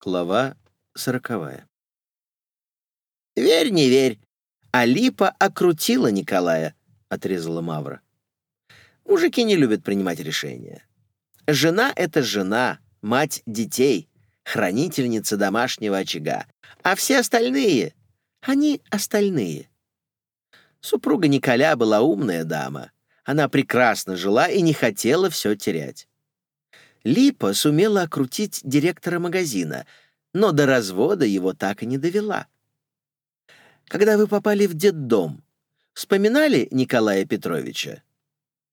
Глава сороковая. «Верь, не верь, а Липа окрутила Николая», — отрезала Мавра. «Мужики не любят принимать решения. Жена — это жена, мать детей, хранительница домашнего очага, а все остальные — они остальные». Супруга Николя была умная дама. Она прекрасно жила и не хотела все терять. Липа сумела окрутить директора магазина, но до развода его так и не довела. Когда вы попали в детдом, вспоминали Николая Петровича?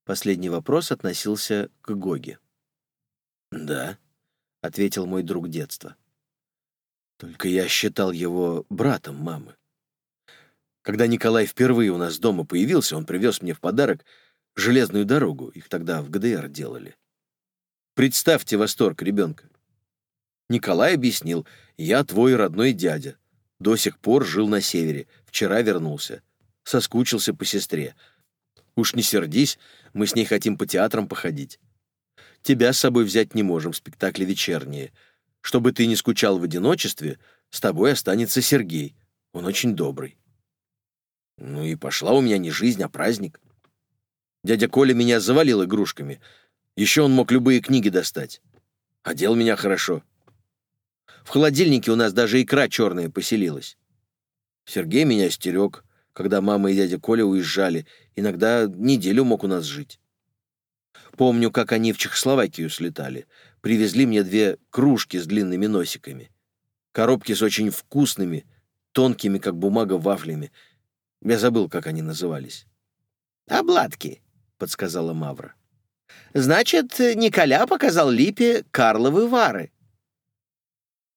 Последний вопрос относился к Гоге. «Да», — ответил мой друг детства. «Только я считал его братом мамы. Когда Николай впервые у нас дома появился, он привез мне в подарок железную дорогу, их тогда в ГДР делали. Представьте восторг ребенка. Николай объяснил, я твой родной дядя. До сих пор жил на севере, вчера вернулся. Соскучился по сестре. Уж не сердись, мы с ней хотим по театрам походить. Тебя с собой взять не можем, спектакли вечерние. Чтобы ты не скучал в одиночестве, с тобой останется Сергей. Он очень добрый. Ну и пошла у меня не жизнь, а праздник. Дядя Коля меня завалил игрушками — еще он мог любые книги достать. Одел меня хорошо. В холодильнике у нас даже икра черная поселилась. Сергей меня стерег, когда мама и дядя Коля уезжали. Иногда неделю мог у нас жить. Помню, как они в Чехословакию слетали. Привезли мне две кружки с длинными носиками. Коробки с очень вкусными, тонкими, как бумага, вафлями. Я забыл, как они назывались. «Обладки», — подсказала Мавра. Значит, Николя показал Липе Карловы вары.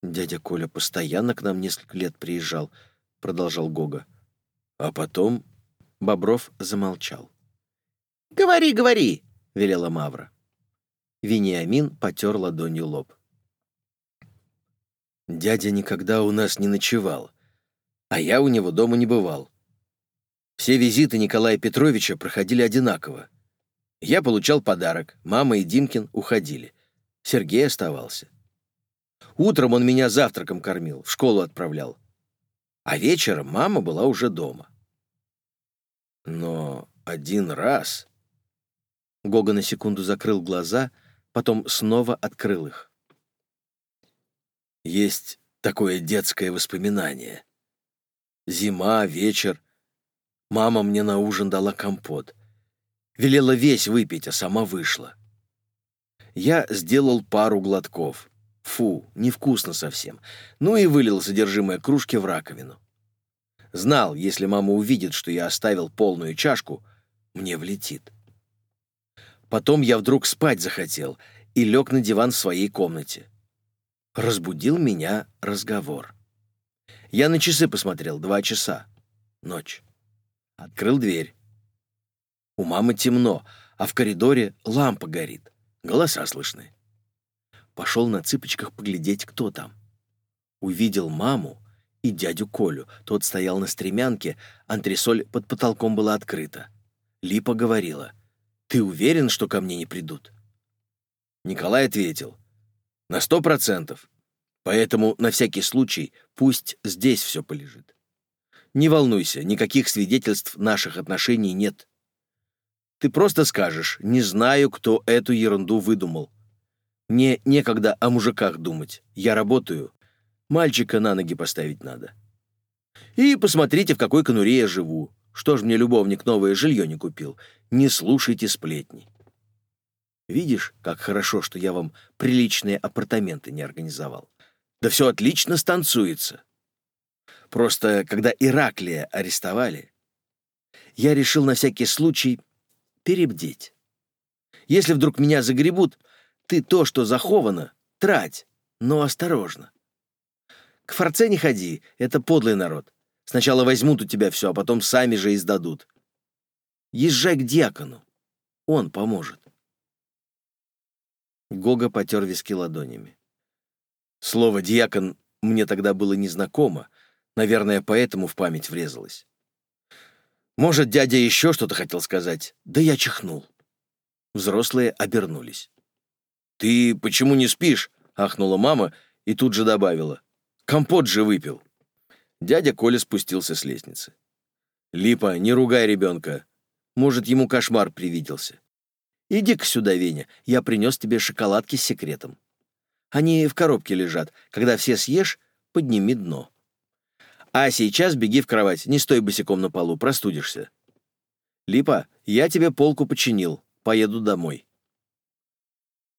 Дядя Коля постоянно к нам несколько лет приезжал, продолжал Гога. А потом Бобров замолчал. «Говори, говори!» — велела Мавра. Вениамин потер ладонью лоб. Дядя никогда у нас не ночевал, а я у него дома не бывал. Все визиты Николая Петровича проходили одинаково. Я получал подарок, мама и Димкин уходили. Сергей оставался. Утром он меня завтраком кормил, в школу отправлял. А вечером мама была уже дома. Но один раз... Гога на секунду закрыл глаза, потом снова открыл их. Есть такое детское воспоминание. Зима, вечер. Мама мне на ужин дала компот. Велела весь выпить, а сама вышла. Я сделал пару глотков. Фу, невкусно совсем. Ну и вылил содержимое кружки в раковину. Знал, если мама увидит, что я оставил полную чашку, мне влетит. Потом я вдруг спать захотел и лег на диван в своей комнате. Разбудил меня разговор. Я на часы посмотрел, два часа. Ночь. Открыл дверь. У мамы темно, а в коридоре лампа горит. Голоса слышны. Пошел на цыпочках поглядеть, кто там. Увидел маму и дядю Колю. Тот стоял на стремянке, антресоль под потолком была открыта. Липа говорила, «Ты уверен, что ко мне не придут?» Николай ответил, «На сто процентов. Поэтому на всякий случай пусть здесь все полежит. Не волнуйся, никаких свидетельств наших отношений нет. Ты просто скажешь «не знаю, кто эту ерунду выдумал». Мне некогда о мужиках думать. Я работаю. Мальчика на ноги поставить надо. И посмотрите, в какой конуре я живу. Что ж мне любовник новое жилье не купил? Не слушайте сплетни. Видишь, как хорошо, что я вам приличные апартаменты не организовал. Да все отлично станцуется. Просто когда Ираклия арестовали, я решил на всякий случай перебдеть. Если вдруг меня загребут, ты то, что заховано, трать, но осторожно. К форце не ходи, это подлый народ. Сначала возьмут у тебя все, а потом сами же и сдадут. Езжай к дьякону, он поможет. Гога потер виски ладонями. Слово «дьякон» мне тогда было незнакомо, наверное, поэтому в память врезалось. Может, дядя еще что-то хотел сказать, да я чихнул. Взрослые обернулись. «Ты почему не спишь?» — ахнула мама и тут же добавила. «Компот же выпил». Дядя Коля спустился с лестницы. «Липа, не ругай ребенка. Может, ему кошмар привиделся. Иди-ка сюда, Веня, я принес тебе шоколадки с секретом. Они в коробке лежат. Когда все съешь, подними дно. А сейчас беги в кровать, не стой босиком на полу, простудишься. Липа, я тебе полку починил, поеду домой.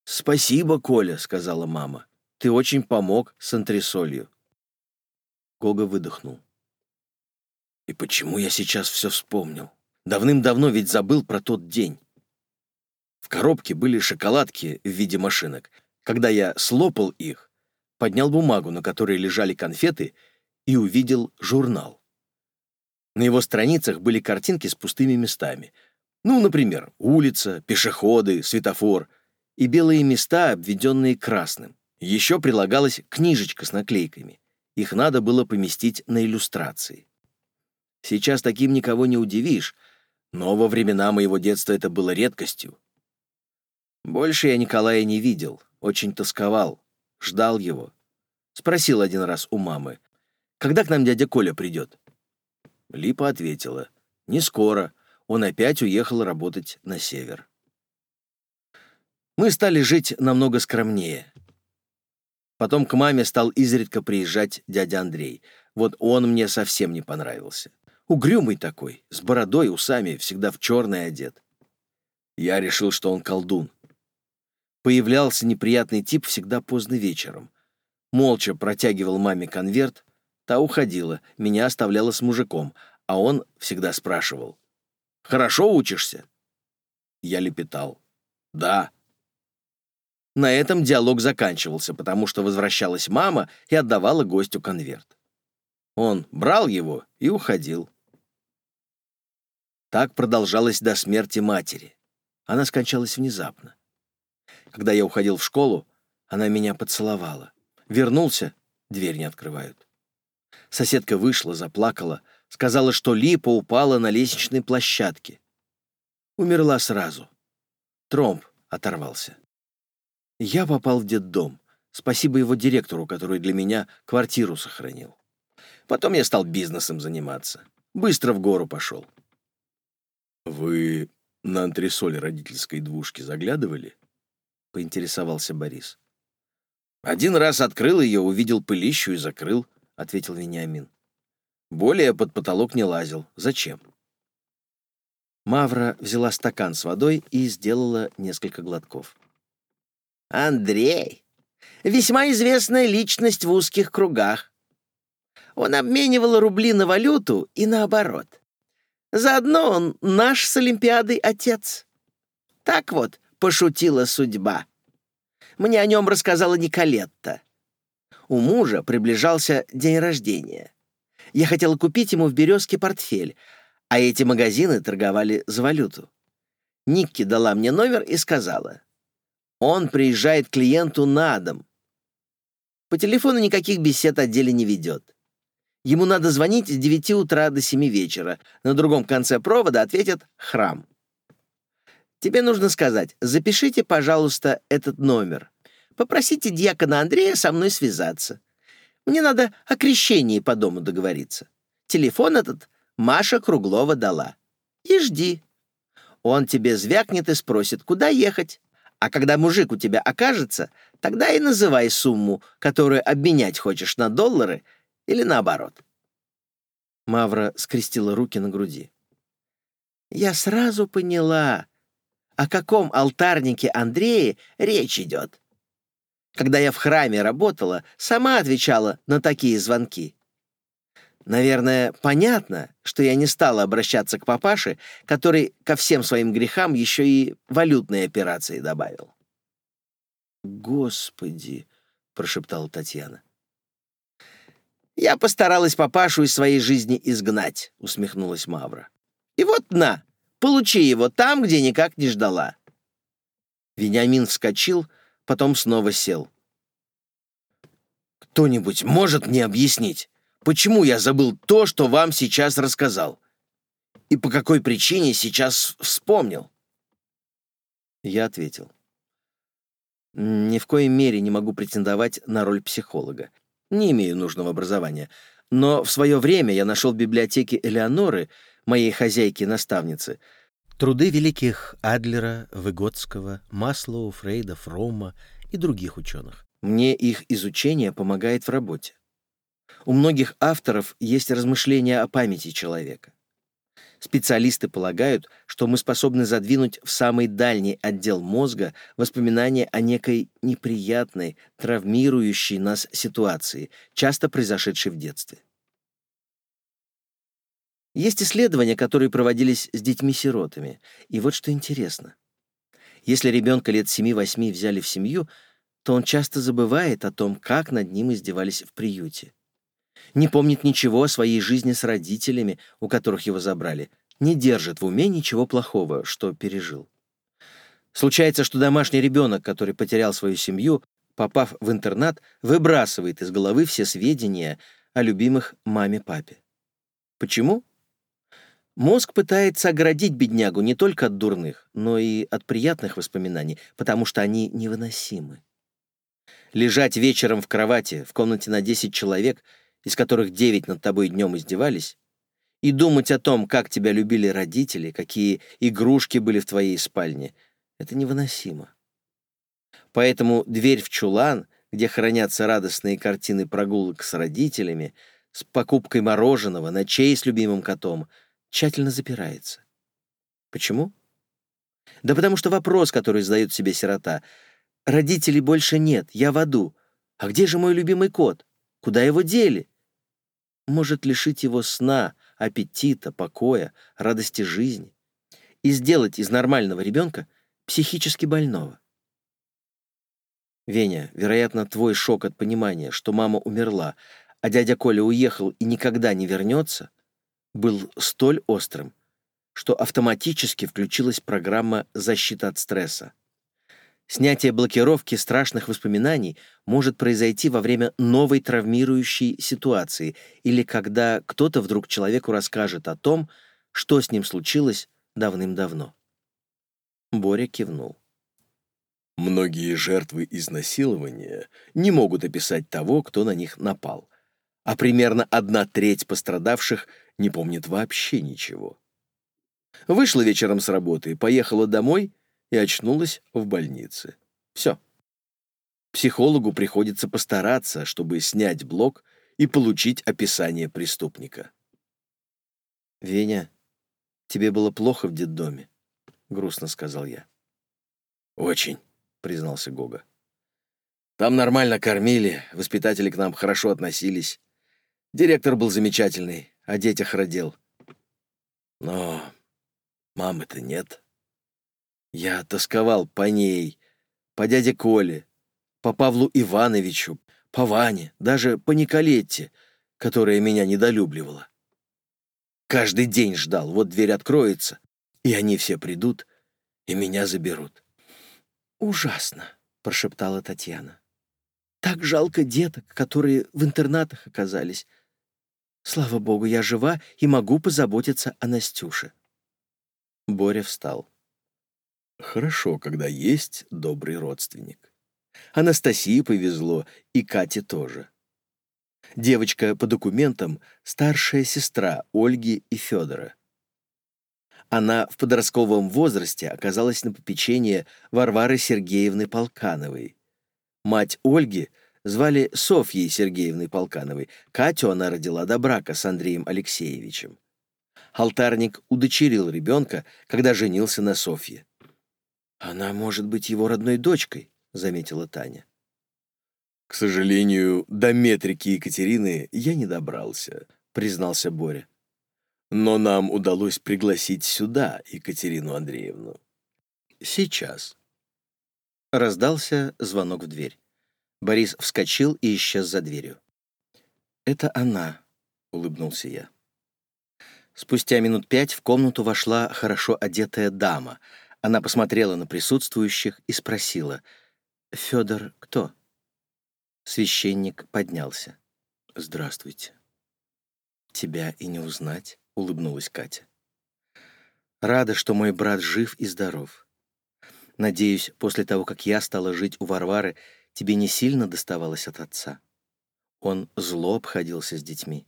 «Спасибо, Коля», — сказала мама. «Ты очень помог с антресолью». Гога выдохнул. «И почему я сейчас все вспомнил? Давным-давно ведь забыл про тот день. В коробке были шоколадки в виде машинок. Когда я слопал их, поднял бумагу, на которой лежали конфеты, и увидел журнал. На его страницах были картинки с пустыми местами. Ну, например, улица, пешеходы, светофор и белые места, обведенные красным. Еще прилагалась книжечка с наклейками. Их надо было поместить на иллюстрации. Сейчас таким никого не удивишь, но во времена моего детства это было редкостью. Больше я Николая не видел, очень тосковал, ждал его. Спросил один раз у мамы, когда к нам дядя Коля придет? Липа ответила, не скоро, он опять уехал работать на север. Мы стали жить намного скромнее. Потом к маме стал изредка приезжать дядя Андрей. Вот он мне совсем не понравился. Угрюмый такой, с бородой, усами, всегда в черный одет. Я решил, что он колдун. Появлялся неприятный тип всегда поздно вечером. Молча протягивал маме конверт, та уходила, меня оставляла с мужиком, а он всегда спрашивал. «Хорошо учишься?» Я лепетал. «Да». На этом диалог заканчивался, потому что возвращалась мама и отдавала гостю конверт. Он брал его и уходил. Так продолжалось до смерти матери. Она скончалась внезапно. Когда я уходил в школу, она меня поцеловала. Вернулся, дверь не открывают. Соседка вышла, заплакала, сказала, что липа упала на лестничной площадке. Умерла сразу. Тромб оторвался. Я попал в детдом. Спасибо его директору, который для меня квартиру сохранил. Потом я стал бизнесом заниматься. Быстро в гору пошел. «Вы на антресоль родительской двушки заглядывали?» — поинтересовался Борис. «Один раз открыл ее, увидел пылищу и закрыл», — ответил Вениамин. «Более под потолок не лазил. Зачем?» Мавра взяла стакан с водой и сделала несколько глотков. Андрей — весьма известная личность в узких кругах. Он обменивал рубли на валюту и наоборот. Заодно он наш с Олимпиадой отец. Так вот пошутила судьба. Мне о нем рассказала Николетта. У мужа приближался день рождения. Я хотела купить ему в «Березке» портфель, а эти магазины торговали за валюту. Никки дала мне номер и сказала — он приезжает клиенту на дом. По телефону никаких бесед о деле не ведет. Ему надо звонить с 9 утра до 7 вечера. На другом конце провода ответят «храм». Тебе нужно сказать «запишите, пожалуйста, этот номер». Попросите дьякона Андрея со мной связаться. Мне надо о крещении по дому договориться. Телефон этот Маша Круглова дала. И жди. Он тебе звякнет и спросит, куда ехать. А когда мужик у тебя окажется, тогда и называй сумму, которую обменять хочешь на доллары или наоборот». Мавра скрестила руки на груди. «Я сразу поняла, о каком алтарнике Андрея речь идет. Когда я в храме работала, сама отвечала на такие звонки. Наверное, понятно, что я не стала обращаться к папаше, который ко всем своим грехам еще и валютные операции добавил. «Господи!» — прошептала Татьяна. «Я постаралась папашу из своей жизни изгнать», — усмехнулась Мавра. «И вот на, получи его там, где никак не ждала». Вениамин вскочил, потом снова сел. «Кто-нибудь может мне объяснить, почему я забыл то, что вам сейчас рассказал? И по какой причине сейчас вспомнил?» Я ответил. Ни в коей мере не могу претендовать на роль психолога. Не имею нужного образования. Но в свое время я нашел в библиотеке Элеоноры, моей хозяйки-наставницы, труды великих Адлера, Выгодского, Маслоу, Фрейда, Фрома и других ученых. Мне их изучение помогает в работе. У многих авторов есть размышления о памяти человека. Специалисты полагают, что мы способны задвинуть в самый дальний отдел мозга воспоминания о некой неприятной, травмирующей нас ситуации, часто произошедшей в детстве. Есть исследования, которые проводились с детьми-сиротами. И вот что интересно. Если ребенка лет 7-8 взяли в семью, то он часто забывает о том, как над ним издевались в приюте не помнит ничего о своей жизни с родителями, у которых его забрали, не держит в уме ничего плохого, что пережил. Случается, что домашний ребенок, который потерял свою семью, попав в интернат, выбрасывает из головы все сведения о любимых маме-папе. Почему? Мозг пытается оградить беднягу не только от дурных, но и от приятных воспоминаний, потому что они невыносимы. Лежать вечером в кровати в комнате на 10 человек — из которых девять над тобой днем издевались, и думать о том, как тебя любили родители, какие игрушки были в твоей спальне, это невыносимо. Поэтому дверь в чулан, где хранятся радостные картины прогулок с родителями, с покупкой мороженого, ночей с любимым котом, тщательно запирается. Почему? Да потому что вопрос, который задает себе сирота, «Родителей больше нет, я в аду. А где же мой любимый кот? Куда его дели?» может лишить его сна, аппетита, покоя, радости жизни и сделать из нормального ребенка психически больного. Веня, вероятно, твой шок от понимания, что мама умерла, а дядя Коля уехал и никогда не вернется, был столь острым, что автоматически включилась программа защиты от стресса. Снятие блокировки страшных воспоминаний может произойти во время новой травмирующей ситуации или когда кто-то вдруг человеку расскажет о том, что с ним случилось давным-давно. Боря кивнул. Многие жертвы изнасилования не могут описать того, кто на них напал, а примерно одна треть пострадавших не помнит вообще ничего. Вышла вечером с работы, поехала домой и очнулась в больнице. Все. Психологу приходится постараться, чтобы снять блок и получить описание преступника. «Веня, тебе было плохо в детдоме», — грустно сказал я. «Очень», — признался Гога. «Там нормально кормили, воспитатели к нам хорошо относились. Директор был замечательный, о детях родил. Но мамы-то нет». Я тосковал по ней, по дяде Коле, по Павлу Ивановичу, по Ване, даже по Николетте, которая меня недолюбливала. Каждый день ждал, вот дверь откроется, и они все придут, и меня заберут. «Ужасно», — прошептала Татьяна. «Так жалко деток, которые в интернатах оказались. Слава богу, я жива и могу позаботиться о Настюше». Боря встал. Хорошо, когда есть добрый родственник. Анастасии повезло, и Кате тоже. Девочка по документам — старшая сестра Ольги и Федора. Она в подростковом возрасте оказалась на попечении Варвары Сергеевны Полкановой. Мать Ольги звали Софьей Сергеевной Полкановой. Катю она родила до брака с Андреем Алексеевичем. Алтарник удочерил ребенка, когда женился на Софье. «Она может быть его родной дочкой», — заметила Таня. «К сожалению, до метрики Екатерины я не добрался», — признался Боря. «Но нам удалось пригласить сюда Екатерину Андреевну. Сейчас». Раздался звонок в дверь. Борис вскочил и исчез за дверью. «Это она», — улыбнулся я. Спустя минут пять в комнату вошла хорошо одетая дама — она посмотрела на присутствующих и спросила, «Федор кто?» Священник поднялся. «Здравствуйте». «Тебя и не узнать», — улыбнулась Катя. «Рада, что мой брат жив и здоров. Надеюсь, после того, как я стала жить у Варвары, тебе не сильно доставалось от отца. Он зло обходился с детьми.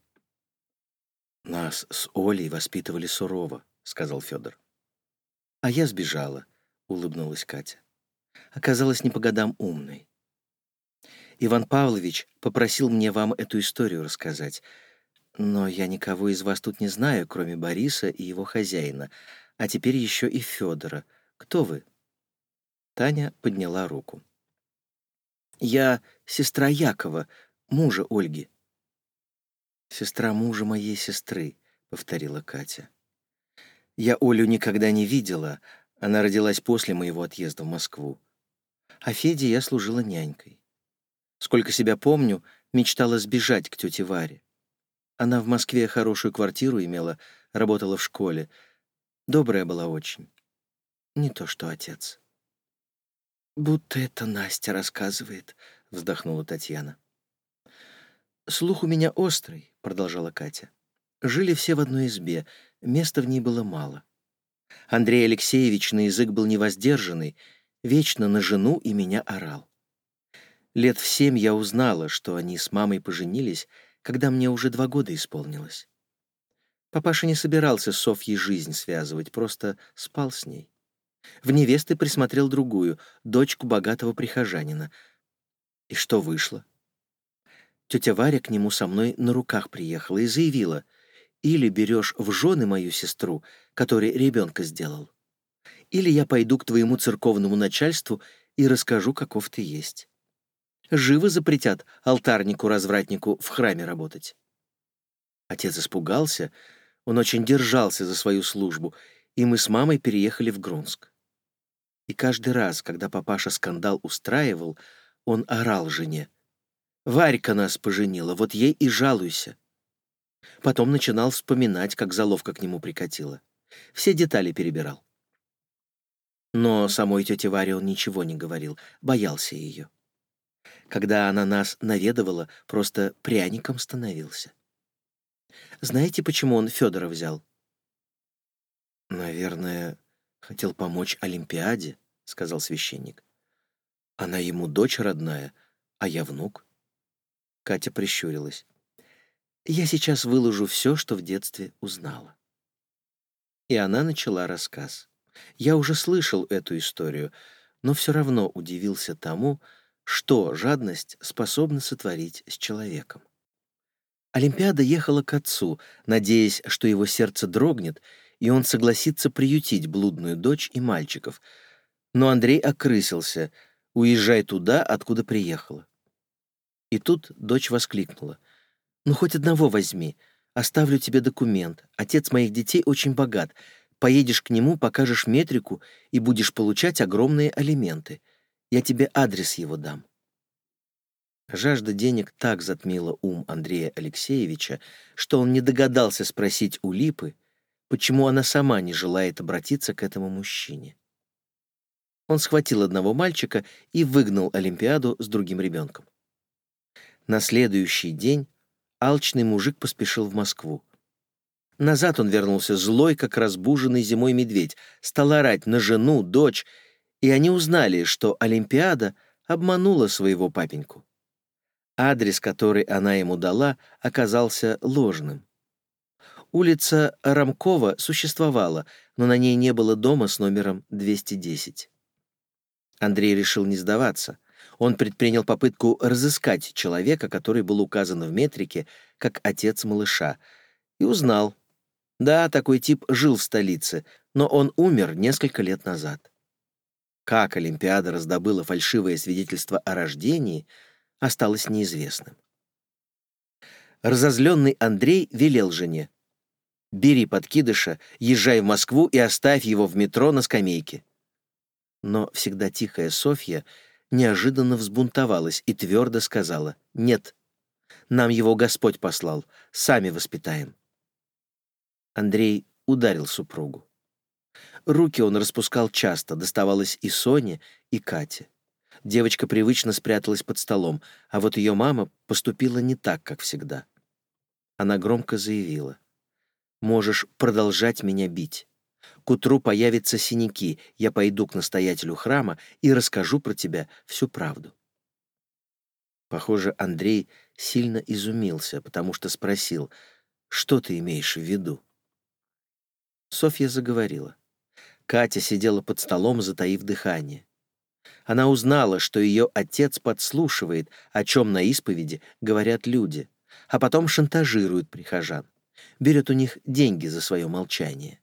«Нас с Олей воспитывали сурово», — сказал Федор. «А я сбежала», — улыбнулась Катя. Оказалась не по годам умной. Иван Павлович попросил мне вам эту историю рассказать, но я никого из вас тут не знаю, кроме Бориса и его хозяина, а теперь еще и Федора. Кто вы?» Таня подняла руку. «Я сестра Якова, мужа Ольги». «Сестра мужа моей сестры», — повторила Катя. «Я Олю никогда не видела, она родилась после моего отъезда в Москву. А Феде я служила нянькой. Сколько себя помню, мечтала сбежать к тете Варе. Она в Москве хорошую квартиру имела, работала в школе. Добрая была очень. Не то что отец. «Будто это Настя рассказывает», — вздохнула Татьяна. «Слух у меня острый», — продолжала Катя. «Жили все в одной избе, места в ней было мало. Андрей Алексеевич на язык был невоздержанный, вечно на жену и меня орал. Лет в семь я узнала, что они с мамой поженились, когда мне уже два года исполнилось. Папаша не собирался с Софьей жизнь связывать, просто спал с ней. В невесты присмотрел другую, дочку богатого прихожанина. И что вышло? Тетя Варя к нему со мной на руках приехала и заявила, «Или берешь в жены мою сестру, который ребенка сделал, или я пойду к твоему церковному начальству и расскажу, каков ты есть. Живо запретят алтарнику-развратнику в храме работать». Отец испугался, он очень держался за свою службу, и мы с мамой переехали в Гронск. И каждый раз, когда папаша скандал устраивал, он орал жене. «Варька нас поженила, вот ей и жалуйся». Потом начинал вспоминать, как заловка к нему прикатила. Все детали перебирал. Но самой тете Варе он ничего не говорил, боялся ее. Когда она нас наведывала, просто пряником становился. Знаете, почему он Федора взял? «Наверное, хотел помочь Олимпиаде», — сказал священник. «Она ему дочь родная, а я внук». Катя прищурилась. «Я сейчас выложу все, что в детстве узнала». И она начала рассказ. Я уже слышал эту историю, но все равно удивился тому, что жадность способна сотворить с человеком. Олимпиада ехала к отцу, надеясь, что его сердце дрогнет, и он согласится приютить блудную дочь и мальчиков. Но Андрей окрысился «Уезжай туда, откуда приехала». И тут дочь воскликнула. «Ну, хоть одного возьми. Оставлю тебе документ. Отец моих детей очень богат. Поедешь к нему, покажешь метрику и будешь получать огромные алименты. Я тебе адрес его дам». Жажда денег так затмила ум Андрея Алексеевича, что он не догадался спросить у Липы, почему она сама не желает обратиться к этому мужчине. Он схватил одного мальчика и выгнал Олимпиаду с другим ребенком. На следующий день алчный мужик поспешил в Москву. Назад он вернулся злой, как разбуженный зимой медведь, стал орать на жену, дочь, и они узнали, что Олимпиада обманула своего папеньку. Адрес, который она ему дала, оказался ложным. Улица Рамкова существовала, но на ней не было дома с номером 210. Андрей решил не сдаваться. Он предпринял попытку разыскать человека, который был указан в метрике как отец малыша, и узнал, да, такой тип жил в столице, но он умер несколько лет назад. Как Олимпиада раздобыла фальшивое свидетельство о рождении, осталось неизвестным. Разозленный Андрей велел жене. «Бери подкидыша, езжай в Москву и оставь его в метро на скамейке». Но всегда тихая Софья неожиданно взбунтовалась и твердо сказала «Нет, нам его Господь послал, сами воспитаем». Андрей ударил супругу. Руки он распускал часто, доставалось и Соне, и Кате. Девочка привычно спряталась под столом, а вот ее мама поступила не так, как всегда. Она громко заявила. «Можешь продолжать меня бить. К утру появятся синяки, я пойду к настоятелю храма и расскажу про тебя всю правду». Похоже, Андрей сильно изумился, потому что спросил, что ты имеешь в виду? Софья заговорила. Катя сидела под столом, затаив дыхание. Она узнала, что ее отец подслушивает, о чем на исповеди говорят люди, а потом шантажирует прихожан, берет у них деньги за свое молчание.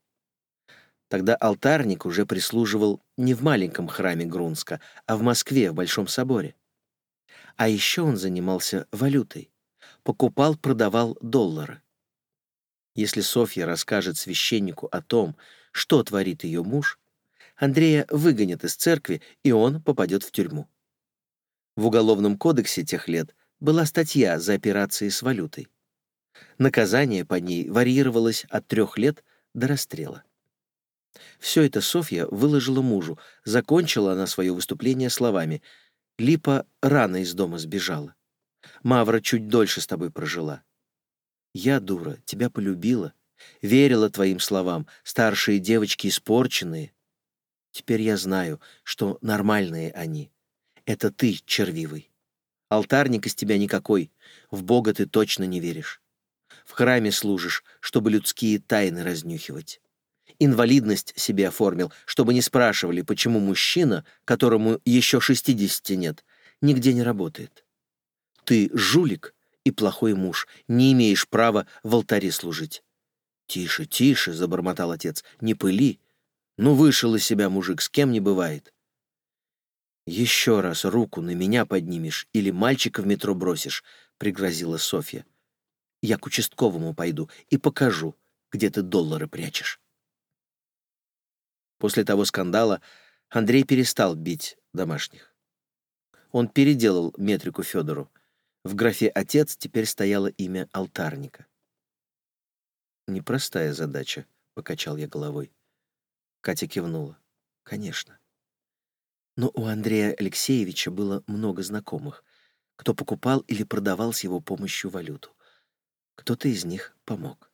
Тогда алтарник уже прислуживал не в маленьком храме Грунска, а в Москве, в Большом соборе. А еще он занимался валютой. Покупал, продавал доллары. Если Софья расскажет священнику о том, что творит ее муж, Андрея выгонят из церкви, и он попадет в тюрьму. В Уголовном кодексе тех лет была статья за операции с валютой. Наказание по ней варьировалось от трех лет до расстрела. Все это Софья выложила мужу. Закончила она свое выступление словами — Липа рано из дома сбежала. Мавра чуть дольше с тобой прожила. Я, дура, тебя полюбила, верила твоим словам, старшие девочки испорченные. Теперь я знаю, что нормальные они. Это ты, червивый. Алтарник из тебя никакой, в Бога ты точно не веришь. В храме служишь, чтобы людские тайны разнюхивать инвалидность себе оформил, чтобы не спрашивали, почему мужчина, которому еще 60 нет, нигде не работает. Ты жулик и плохой муж, не имеешь права в алтаре служить. «Тише, тише», — забормотал отец, — «не пыли. Ну, вышел из себя мужик, с кем не бывает». «Еще раз руку на меня поднимешь или мальчика в метро бросишь», — пригрозила Софья. «Я к участковому пойду и покажу, где ты доллары прячешь». После того скандала Андрей перестал бить домашних. Он переделал метрику Федору. В графе «Отец» теперь стояло имя алтарника. «Непростая задача», — покачал я головой. Катя кивнула. «Конечно». Но у Андрея Алексеевича было много знакомых, кто покупал или продавал с его помощью валюту. Кто-то из них помог.